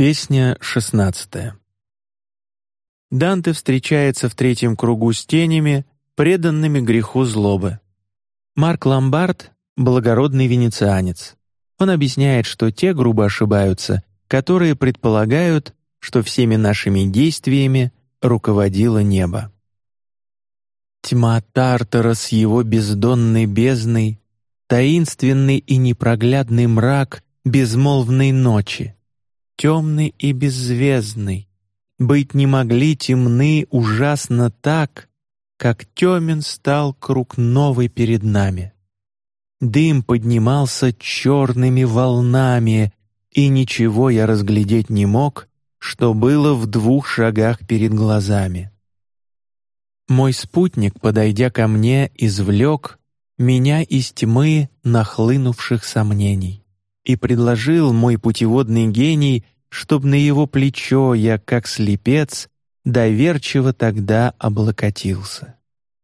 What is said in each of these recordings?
Песня шестнадцатая. Данте встречается в третьем кругу с тенями, преданными греху злобы. Марк Ламбард — благородный венецианец. Он объясняет, что те грубо ошибаются, которые предполагают, что всеми нашими действиями руководило небо. Тьма Тартара с его бездонной бездной, таинственный и непроглядный мрак безмолвной ночи — темный и беззвездный, быть не могли темны ужасно так, как темен стал круг новый перед нами. Дым поднимался черными волнами, и ничего я разглядеть не мог, что было в двух шагах перед глазами. Мой спутник, подойдя ко мне, извлек меня из тьмы нахлынувших сомнений и предложил мой путеводный гений, чтоб на его плечо я, как слепец, доверчиво тогда облокотился.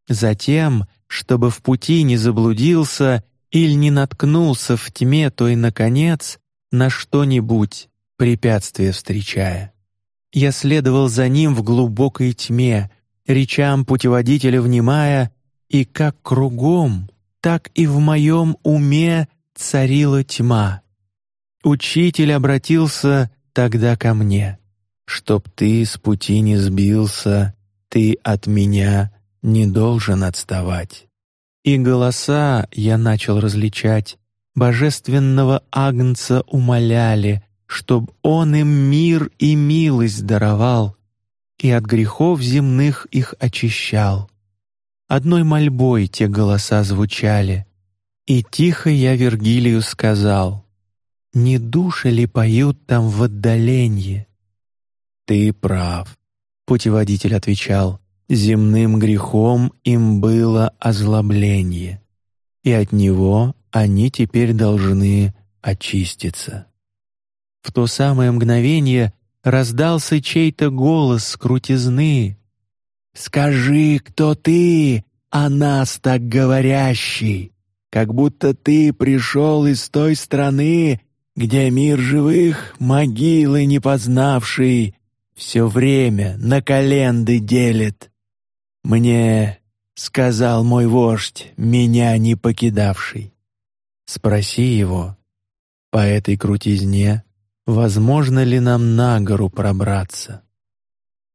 Затем, чтобы в пути не заблудился или не наткнулся в тьме той наконец на что-нибудь препятствие встречая. Я следовал за ним в глубокой тьме, речам путеводителя внимая, и как кругом, так и в моем уме царила тьма. Учитель обратился тогда ко мне, чтоб ты с пути не сбился, ты от меня не должен отставать. И голоса я начал различать, божественного агнца умоляли, чтоб он им мир и милость даровал, и от грехов земных их очищал. Одной мольбой те голоса звучали, и тихо я Вергилию сказал: не души ли поют там в отдалении? Ты прав, путеводитель отвечал. Земным грехом им было озлобление, и от него они теперь должны очиститься. В то самое мгновение раздался чей-то голос крутизны. «Скажи, кто ты, о нас так говорящий, как будто ты пришел из той страны, где мир живых, могилы не познавший, все время на календы делит. Мне сказал мой вождь, меня не покидавший. Спроси его по этой крутизне, возможно ли нам на гору пробраться.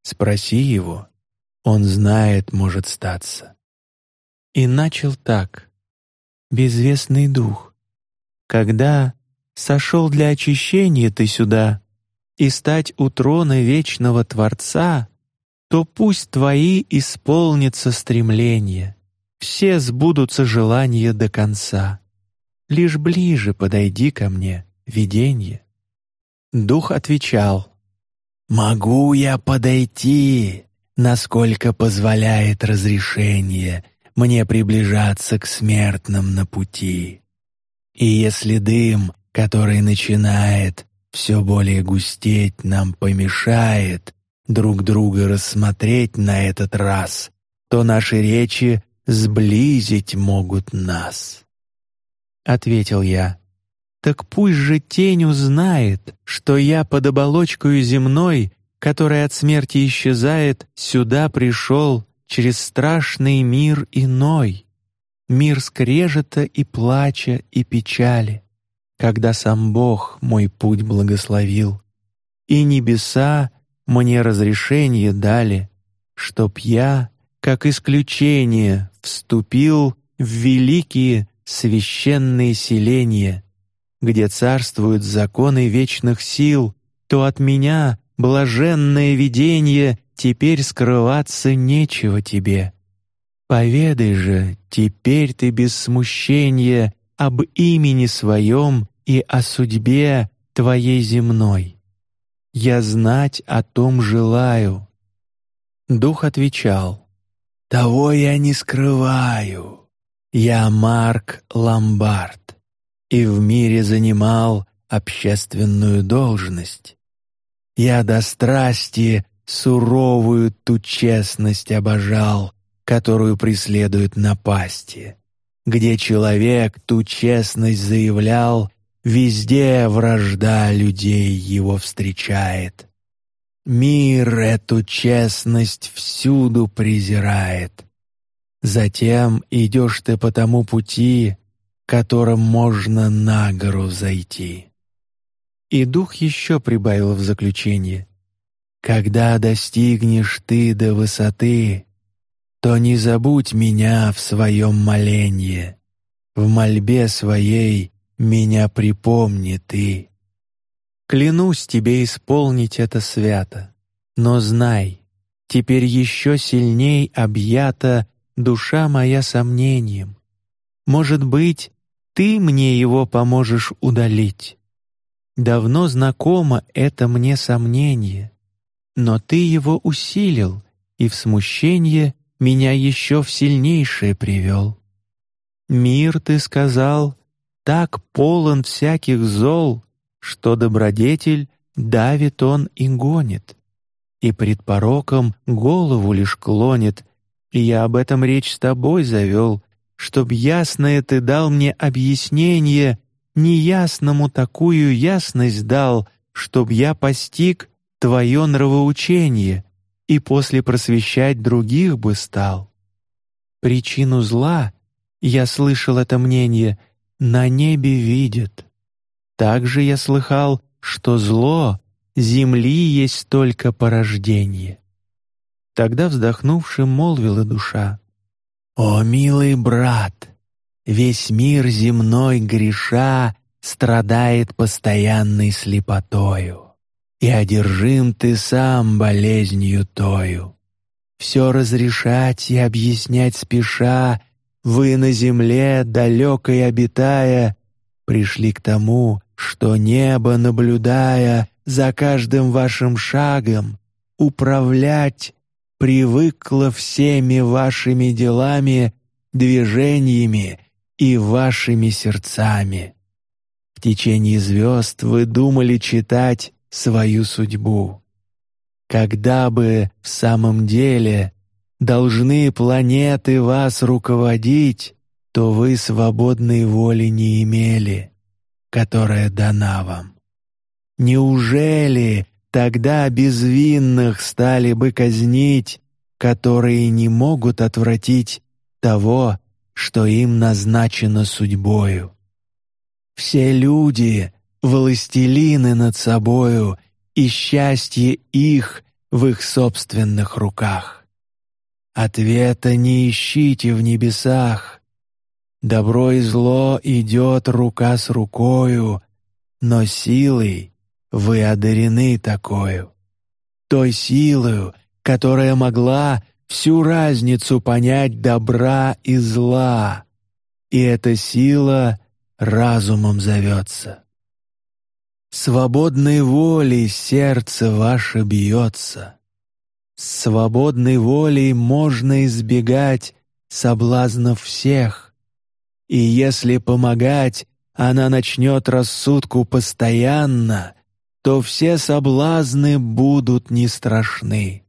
Спроси его, он знает, может статься. И начал так: безвестный дух, когда сошел для очищения ты сюда и стать у трона вечного Творца, то пусть твои исполнится стремления, все сбудутся желания до конца. Лишь ближе подойди ко мне, видение. Дух отвечал: Могу я подойти, насколько позволяет разрешение мне приближаться к смертным на пути. И если дым который начинает все более густеть, нам помешает друг друга рассмотреть на этот раз, то наши речи сблизить могут нас. Ответил я. Так пусть же тень узнает, что я под оболочкой земной, которая от смерти исчезает, сюда пришел через страшный мир иной, мир скрежета и плача и печали когда сам Бог мой путь благословил, и небеса мне разрешение дали, чтоб я, как исключение, вступил в великие священные селения, где царствуют законы вечных сил, то от меня блаженное видение теперь скрываться нечего тебе. Поведай же теперь ты без смущения об имени своем и о судьбе твоей земной. Я знать о том желаю. Дух отвечал: Того я не скрываю. Я Марк Ламбард и в мире занимал общественную должность. Я до страсти суровую ту честность обожал, которую преследуют напасти, где человек ту честность заявлял Везде вражда людей его встречает. Мир эту честность всюду презирает. Затем идешь ты по тому пути, которым можно на гору зайти. И дух еще прибавил в заключение: когда достигнешь ты до высоты, то не забудь меня в своем моленье, в мольбе своей меня припомни ты. Клянусь тебе исполнить это свято, но знай, теперь еще сильней объята душа моя сомнением. Может быть, ты мне его поможешь удалить. Давно знакомо это мне сомнение, но ты его усилил и в смущение меня еще в сильнейшее привел. Мир, ты сказал, так полон всяких зол, что добродетель давит он и гонит, и пред пороком голову лишь клонит. И я об этом речь с тобой завел, чтоб ясное ты дал мне объяснение, неясному такую ясность дал, чтоб я постиг твое нравоучение и после просвещать других бы стал. Причину зла, я слышал это мнение, на небе видят. Также я слыхал, что зло земли есть только порождение. Тогда вздохнувши молвила душа: О милый брат, весь мир земной греша страдает постоянной слепотою и одержим ты сам болезнью тою. Все разрешать и объяснять спеша, вы на земле далекой обитая пришли к тому, что небо наблюдая за каждым вашим шагом управлять привыкло всеми вашими делами, движениями и вашими сердцами. В течение звезд вы думали читать свою судьбу. Когда бы в самом деле должны планеты вас руководить, то вы свободной воли не имели, которая дана вам. Неужели тогда безвинных стали бы казнить, которые не могут отвратить того, что им назначено судьбою? Все люди властелины над собою, и счастье их в их собственных руках. Ответа не ищите в небесах. Добро и зло идет рука с рукою, но силой вы одарены такою, той силою, которая могла всю разницу понять добра и зла, и эта сила разумом зовется. Свободной волей сердце ваше бьется. Свободной волей можно избегать соблазнов всех, и если помогать она начнет рассудку постоянно, то все соблазны будут не страшны.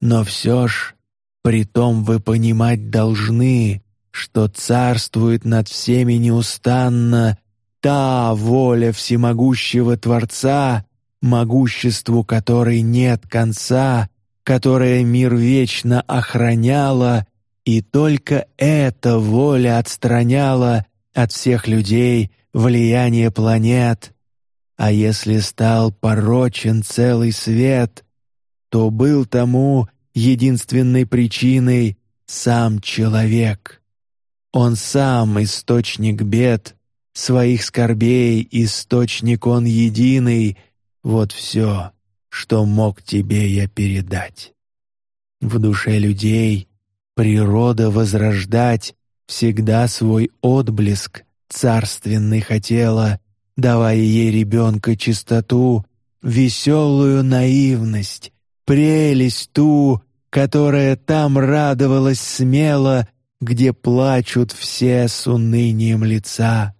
Но все ж, притом вы понимать должны, что царствует над всеми неустанно та воля всемогущего Творца, могуществу которой нет конца, которая мир вечно охраняла, и только эта воля отстраняла от всех людей влияние планет. А если стал порочен целый свет, то был тому единственной причиной сам человек. Он сам источник бед, своих скорбей источник он единый. Вот все, что мог тебе я передать. В душе людей природа возрождать всегда свой отблеск царственный хотела, давая ей ребенка чистоту, веселую наивность, прелесть ту, которая там радовалась смело, где плачут все с унынием лица.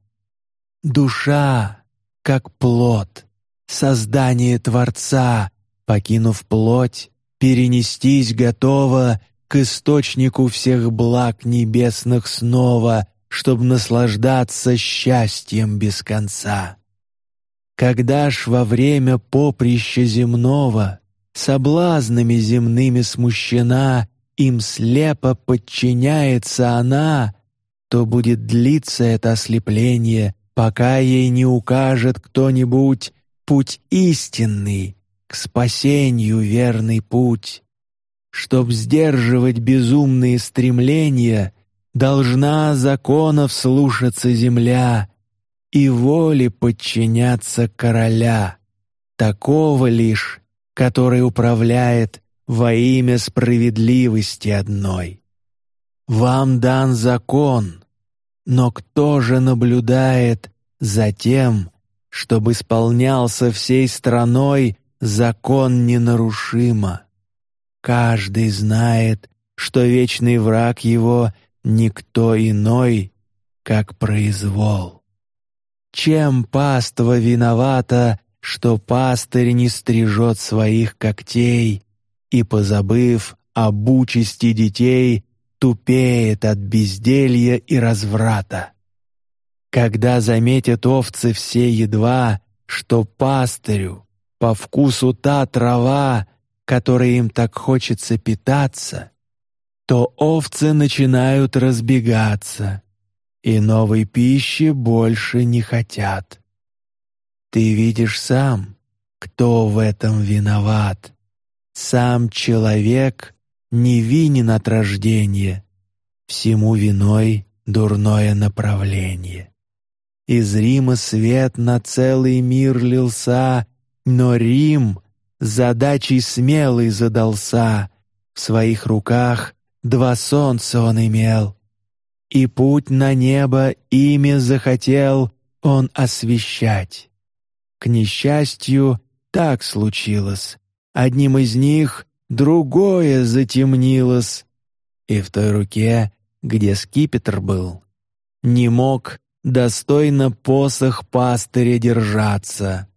Душа, как плод, создание Творца, покинув плоть, перенестись готова к источнику всех благ небесных снова, чтобы наслаждаться счастьем без конца. Когда ж во время поприща земного соблазнами земными смущена, им слепо подчиняется она, то будет длиться это ослепление, пока ей не укажет кто-нибудь путь истинный, к спасению верный путь. Чтоб сдерживать безумные стремления, должна законов слушаться земля и воле подчиняться короля, такого лишь, который управляет во имя справедливости одной. Вам дан закон, но кто же наблюдает за тем, чтобы исполнялся всей страной закон ненарушимо? Каждый знает, что вечный враг его никто иной, как произвол. Чем паства виновата, что пастырь не стрижет своих когтей и, позабыв об участи детей, тупеет от безделья и разврата. Когда заметят овцы все едва, что пастырю по вкусу та трава, которой им так хочется питаться, то овцы начинают разбегаться и новой пищи больше не хотят. Ты видишь сам, кто в этом виноват. Сам человек невинен от рождения, всему виной дурное направление. Из Рима свет на целый мир лился, но Рим задачей смелый задался. В своих руках два солнца он имел, и путь на небо ими захотел он освещать. К несчастью, так случилось. Одним из них другое затемнилось, и в той руке, где скипетр был, не мог достойно посох пастыря держаться.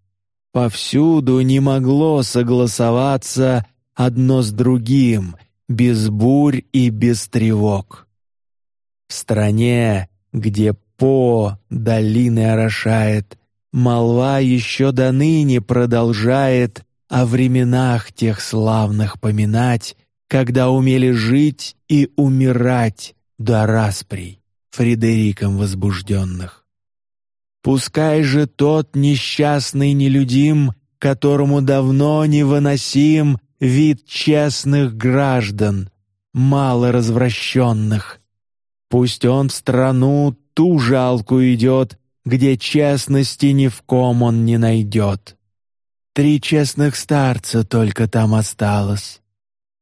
Повсюду не могло согласоваться одно с другим, без бурь и без тревог. В стране, где по долины орошает, Молва еще до ныне продолжает о временах тех славных поминать, когда умели жить и умирать до расприй Фредериком возбужденных. Пускай же тот несчастный нелюдим, которому давно невыносим вид честных граждан, мало развращенных, пусть он в страну ту жалку идет, где честности ни в ком он не найдет. Три честных старца только там осталось.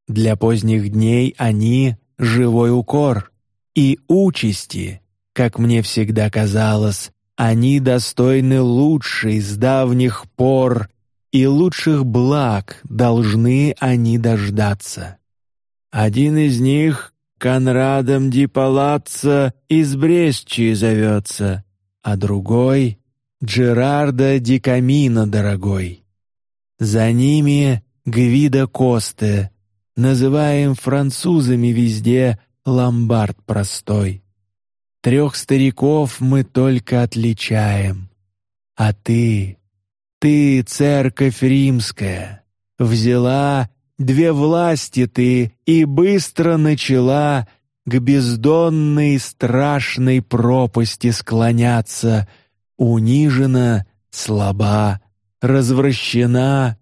Для поздних дней они — живой укор, и участи, как мне всегда казалось, они достойны лучшей с давних пор, и лучших благ должны они дождаться. Один из них Конрадом Ди Палаццо из Брестчи зовется, а другой — Джерардо Ди Камино дорогой. За ними Гвида Косте, называем французами везде ломбард простой. Трех стариков мы только отличаем, а ты, ты, церковь римская, взяла две власти ты и быстро начала к бездонной страшной пропасти склоняться, унижена, слаба, развращена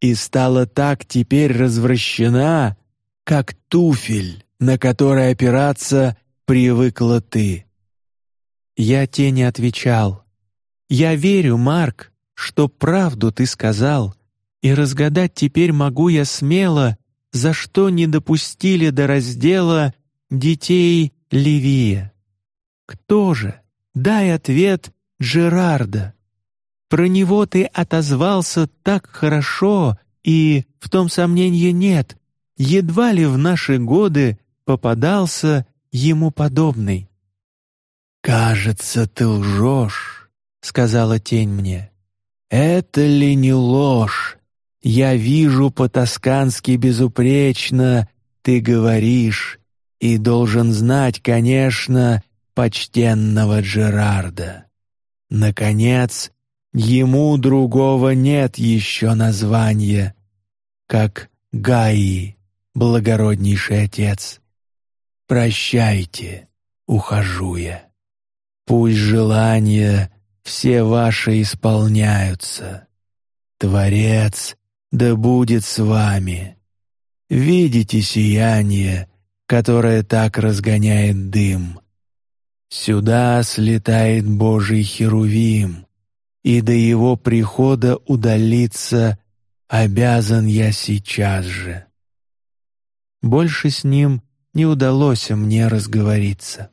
и стала так теперь развращена, как туфель, на который опираться привыкла ты. Я тени отвечал: я верю, Марк, что правду ты сказал, и разгадать теперь могу я смело, за что не допустили до раздела детей Ливия. Кто же? Дай ответ Джерарда. Про него ты отозвался так хорошо, и в том сомнения нет. Едва ли в наши годы попадался ему подобный. Кажется, ты лжешь, сказала тень мне. Это ли не ложь? Я вижу по-тоскански безупречно, ты говоришь, и должен знать, конечно, почтенного Джерарда. Наконец, ему другого нет еще названия, как Гаи, благороднейший отец. Прощайте, ухожу я. Пусть желания все ваши исполняются. Творец да будет с вами. Видите сияние, которое так разгоняет дым. Сюда слетает Божий Херувим, и до его прихода удалиться обязан я сейчас же. Больше с ним не удалось мне разговориться.